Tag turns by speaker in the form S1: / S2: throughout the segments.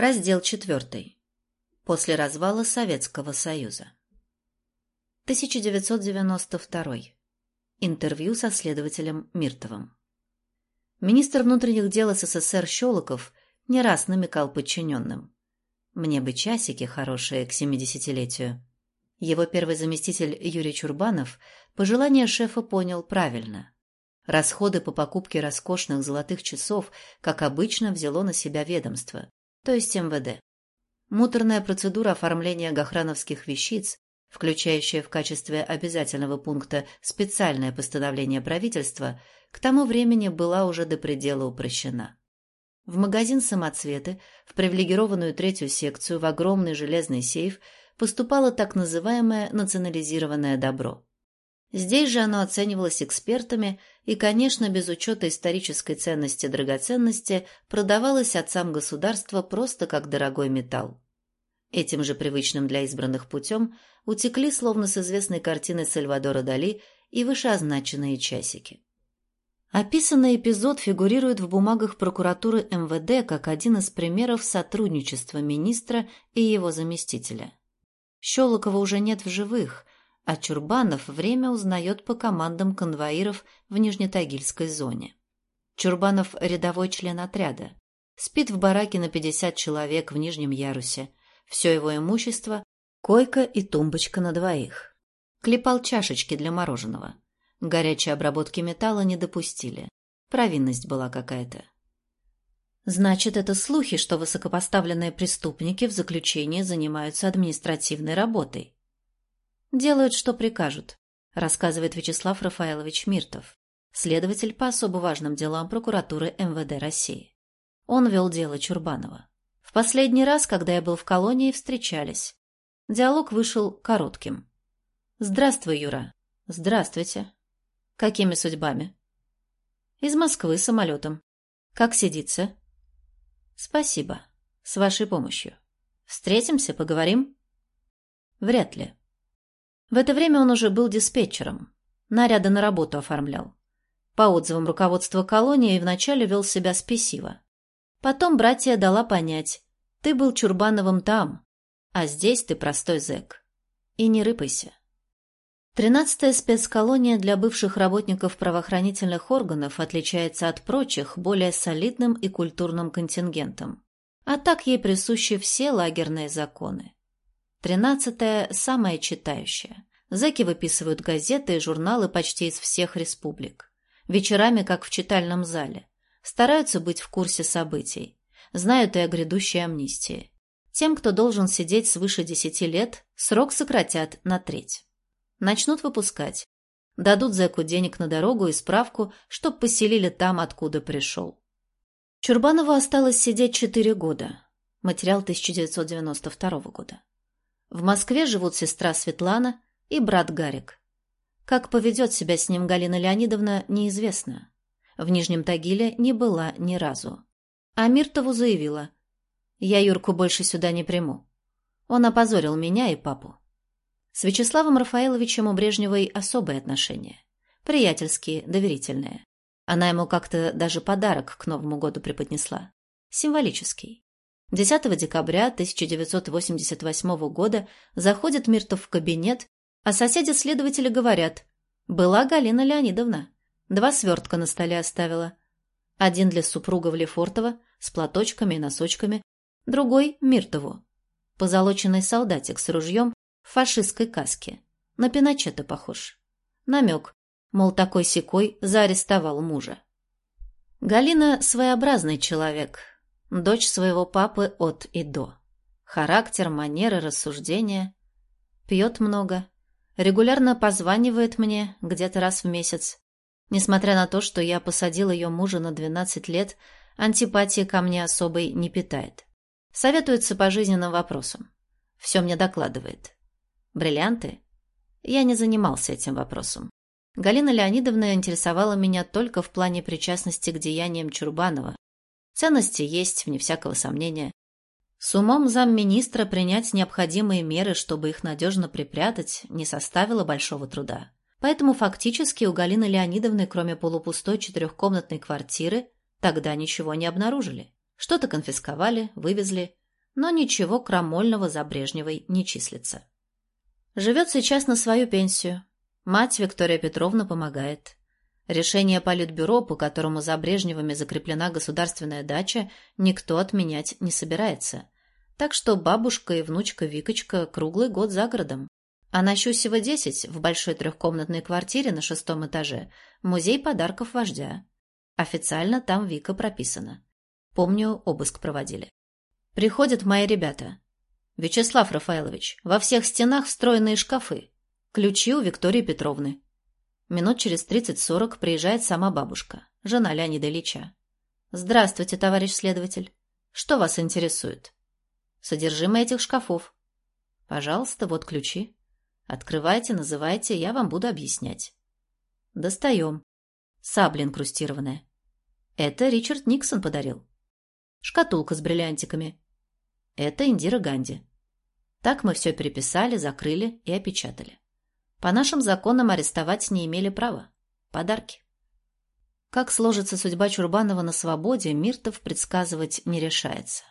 S1: Раздел 4. После развала Советского Союза. 1992. Интервью со следователем Миртовым. Министр внутренних дел СССР Щелоков не раз намекал подчиненным. «Мне бы часики хорошие к семидесятилетию». Его первый заместитель Юрий Чурбанов пожелание шефа понял правильно. Расходы по покупке роскошных золотых часов, как обычно, взяло на себя ведомство, то есть МВД. Муторная процедура оформления гохрановских вещиц, включающая в качестве обязательного пункта специальное постановление правительства, к тому времени была уже до предела упрощена. В магазин «Самоцветы» в привилегированную третью секцию в огромный железный сейф поступало так называемое национализированное добро. Здесь же оно оценивалось экспертами и, конечно, без учета исторической ценности драгоценности, продавалось отцам государства просто как дорогой металл. Этим же привычным для избранных путем утекли, словно с известной картины Сальвадора Дали, и вышеозначенные часики. Описанный эпизод фигурирует в бумагах прокуратуры МВД как один из примеров сотрудничества министра и его заместителя. Щелокова уже нет в живых, а Чурбанов время узнает по командам конвоиров в Нижнетагильской зоне. Чурбанов – рядовой член отряда. Спит в бараке на 50 человек в нижнем ярусе. Все его имущество – койка и тумбочка на двоих. Клепал чашечки для мороженого. Горячей обработки металла не допустили. Провинность была какая-то. Значит, это слухи, что высокопоставленные преступники в заключении занимаются административной работой. Делают, что прикажут, рассказывает Вячеслав Рафаэлович Миртов, следователь по особо важным делам прокуратуры МВД России. Он вел дело Чурбанова. В последний раз, когда я был в колонии, встречались. Диалог вышел коротким. «Здравствуй, Юра». «Здравствуйте». Какими судьбами? Из Москвы самолетом. Как сидится? Спасибо. С вашей помощью. Встретимся, поговорим? Вряд ли. В это время он уже был диспетчером. Наряды на работу оформлял. По отзывам руководства колонии вначале вел себя спесиво. Потом братья дала понять, ты был Чурбановым там, а здесь ты простой зэк. И не рыпайся. Тринадцатая спецколония для бывших работников правоохранительных органов отличается от прочих более солидным и культурным контингентом. А так ей присущи все лагерные законы. Тринадцатая – самая читающая. Зэки выписывают газеты и журналы почти из всех республик. Вечерами, как в читальном зале. Стараются быть в курсе событий. Знают и о грядущей амнистии. Тем, кто должен сидеть свыше десяти лет, срок сократят на треть. Начнут выпускать. Дадут зэку денег на дорогу и справку, чтоб поселили там, откуда пришел. Чурбанову осталось сидеть четыре года. Материал 1992 года. В Москве живут сестра Светлана и брат Гарик. Как поведет себя с ним Галина Леонидовна, неизвестно. В Нижнем Тагиле не была ни разу. А Миртову заявила, «Я Юрку больше сюда не приму. Он опозорил меня и папу. С Вячеславом Рафаэловичем у Брежневой особые отношения. Приятельские, доверительные. Она ему как-то даже подарок к Новому году преподнесла. Символический. 10 декабря 1988 года заходит Миртов в кабинет, а соседи-следователи говорят «Была Галина Леонидовна. Два свертка на столе оставила. Один для супруга Лефортова с платочками и носочками, другой – Миртову. Позолоченный солдатик с ружьем в фашистской каске. На Пиночета похож. Намек, мол, такой секой заарестовал мужа. Галина – своеобразный человек, дочь своего папы от и до. Характер, манеры, рассуждения. Пьет много. Регулярно позванивает мне где-то раз в месяц. Несмотря на то, что я посадил ее мужа на 12 лет, антипатии ко мне особой не питает. Советуется по жизненным вопросам. Все мне докладывает. Бриллианты? Я не занимался этим вопросом. Галина Леонидовна интересовала меня только в плане причастности к деяниям Чурбанова. Ценности есть, вне всякого сомнения. С умом замминистра принять необходимые меры, чтобы их надежно припрятать, не составило большого труда. Поэтому фактически у Галины Леонидовны, кроме полупустой четырехкомнатной квартиры, тогда ничего не обнаружили. Что-то конфисковали, вывезли, но ничего крамольного за Брежневой не числится. Живет сейчас на свою пенсию. Мать Виктория Петровна помогает. Решение Политбюро, по которому за Брежневыми закреплена государственная дача, никто отменять не собирается. Так что бабушка и внучка Викочка круглый год за городом. А на Щусева 10, в большой трехкомнатной квартире на шестом этаже, музей подарков вождя. Официально там Вика прописана. Помню, обыск проводили. Приходят мои ребята. Вячеслав Рафаэлович, во всех стенах встроенные шкафы. Ключи у Виктории Петровны. Минут через тридцать-сорок приезжает сама бабушка, жена Леонида Ильича. «Здравствуйте, товарищ следователь. Что вас интересует?» «Содержимое этих шкафов». «Пожалуйста, вот ключи. Открывайте, называйте, я вам буду объяснять». «Достаем. Сабля инкрустированная. Это Ричард Никсон подарил. Шкатулка с бриллиантиками. Это Индира Ганди. Так мы все переписали, закрыли и опечатали. По нашим законам арестовать не имели права. Подарки. Как сложится судьба Чурбанова на свободе, Миртов предсказывать не решается.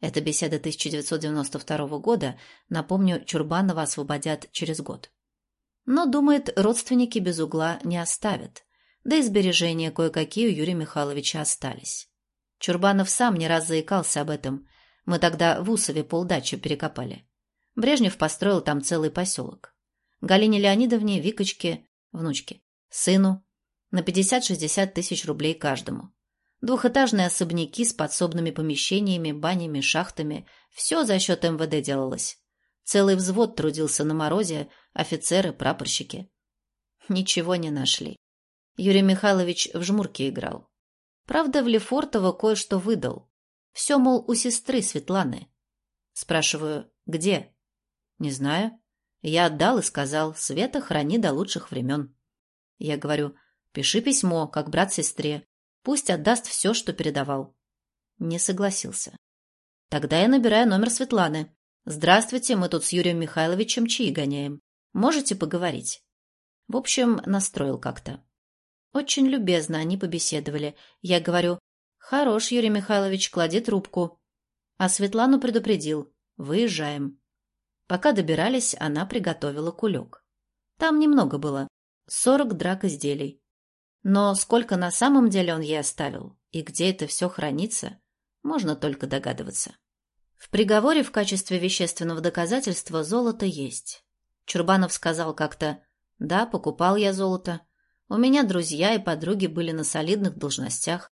S1: Это беседа 1992 года. Напомню, Чурбанова освободят через год. Но, думает, родственники без угла не оставят. Да и сбережения кое-какие у Юрия Михайловича остались. Чурбанов сам не раз заикался об этом. Мы тогда в Усове полдачи перекопали. Брежнев построил там целый поселок. Галине Леонидовне, Викочке, внучке, сыну, на 50-60 тысяч рублей каждому. Двухэтажные особняки с подсобными помещениями, банями, шахтами. Все за счет МВД делалось. Целый взвод трудился на морозе, офицеры, прапорщики. Ничего не нашли. Юрий Михайлович в жмурке играл. Правда, в Лефортово кое-что выдал. Все, мол, у сестры Светланы. Спрашиваю, где? Не знаю. Я отдал и сказал, Света храни до лучших времен. Я говорю, пиши письмо, как брат сестре. Пусть отдаст все, что передавал. Не согласился. Тогда я набираю номер Светланы. Здравствуйте, мы тут с Юрием Михайловичем чаи гоняем. Можете поговорить? В общем, настроил как-то. Очень любезно они побеседовали. Я говорю, хорош, Юрий Михайлович, клади трубку. А Светлану предупредил, выезжаем. Пока добирались, она приготовила кулек. Там немного было, сорок драк изделий. Но сколько на самом деле он ей оставил, и где это все хранится, можно только догадываться. В приговоре в качестве вещественного доказательства золото есть. Чурбанов сказал как-то «Да, покупал я золото. У меня друзья и подруги были на солидных должностях.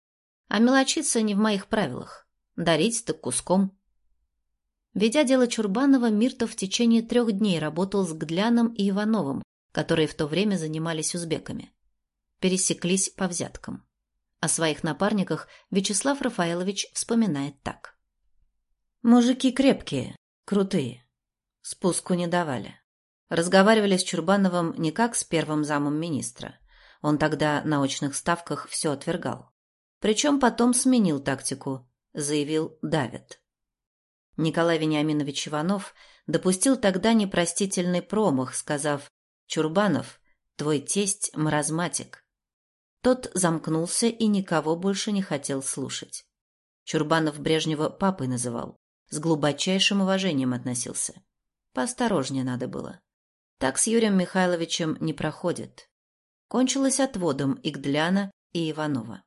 S1: А мелочиться не в моих правилах. Дарить так куском. Ведя дело Чурбанова, Миртов в течение трех дней работал с Гдляном и Ивановым, которые в то время занимались узбеками. Пересеклись по взяткам. О своих напарниках Вячеслав Рафаэлович вспоминает так. «Мужики крепкие, крутые. Спуску не давали. Разговаривали с Чурбановым не как с первым замом министра. Он тогда на очных ставках все отвергал. Причем потом сменил тактику, заявил «давят». Николай Вениаминович Иванов допустил тогда непростительный промах, сказав «Чурбанов, твой тесть маразматик». Тот замкнулся и никого больше не хотел слушать. Чурбанов Брежнева папой называл, с глубочайшим уважением относился. Поосторожнее надо было. Так с Юрием Михайловичем не проходит. Кончилось отводом Игдляна и Иванова.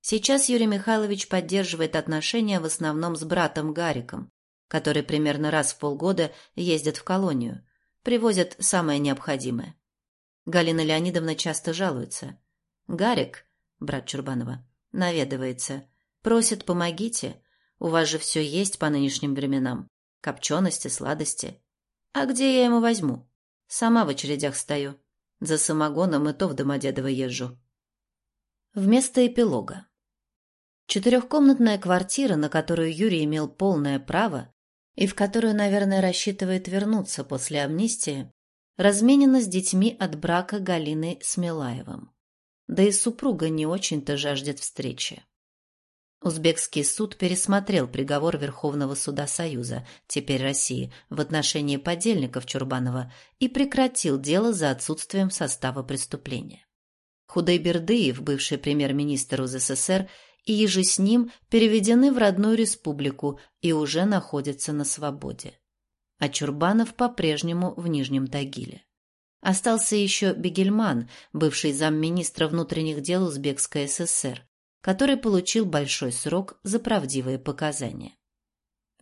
S1: Сейчас Юрий Михайлович поддерживает отношения в основном с братом Гариком, который примерно раз в полгода ездит в колонию, привозят самое необходимое. Галина Леонидовна часто жалуется. Гарик, брат Чурбанова, наведывается, просит «помогите», у вас же все есть по нынешним временам, копчености, сладости. А где я ему возьму? Сама в очередях стою. За самогоном и то в Домодедово езжу. Вместо эпилога. Четырехкомнатная квартира, на которую Юрий имел полное право, и в которую, наверное, рассчитывает вернуться после амнистии, разменена с детьми от брака Галины с Милаевым. Да и супруга не очень-то жаждет встречи. Узбекский суд пересмотрел приговор Верховного суда Союза, теперь России, в отношении подельников Чурбанова и прекратил дело за отсутствием состава преступления. Худайбердыев, бывший премьер-министр УЗССР, и еже с ним переведены в родную республику и уже находятся на свободе. А Чурбанов по-прежнему в Нижнем Тагиле. Остался еще Бегельман, бывший замминистра внутренних дел Узбекской ССР, который получил большой срок за правдивые показания.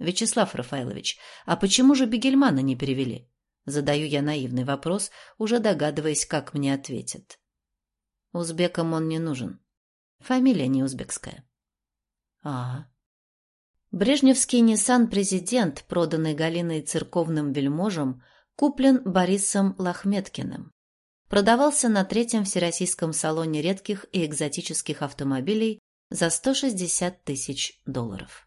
S1: «Вячеслав Рафаилович, а почему же Бегельмана не перевели?» Задаю я наивный вопрос, уже догадываясь, как мне ответят. Узбекам он не нужен. Фамилия не узбекская. А. Брежневский Ниссан-президент, проданный Галиной церковным вельможам, куплен Борисом Лахметкиным. Продавался на третьем Всероссийском салоне редких и экзотических автомобилей за 160 тысяч долларов.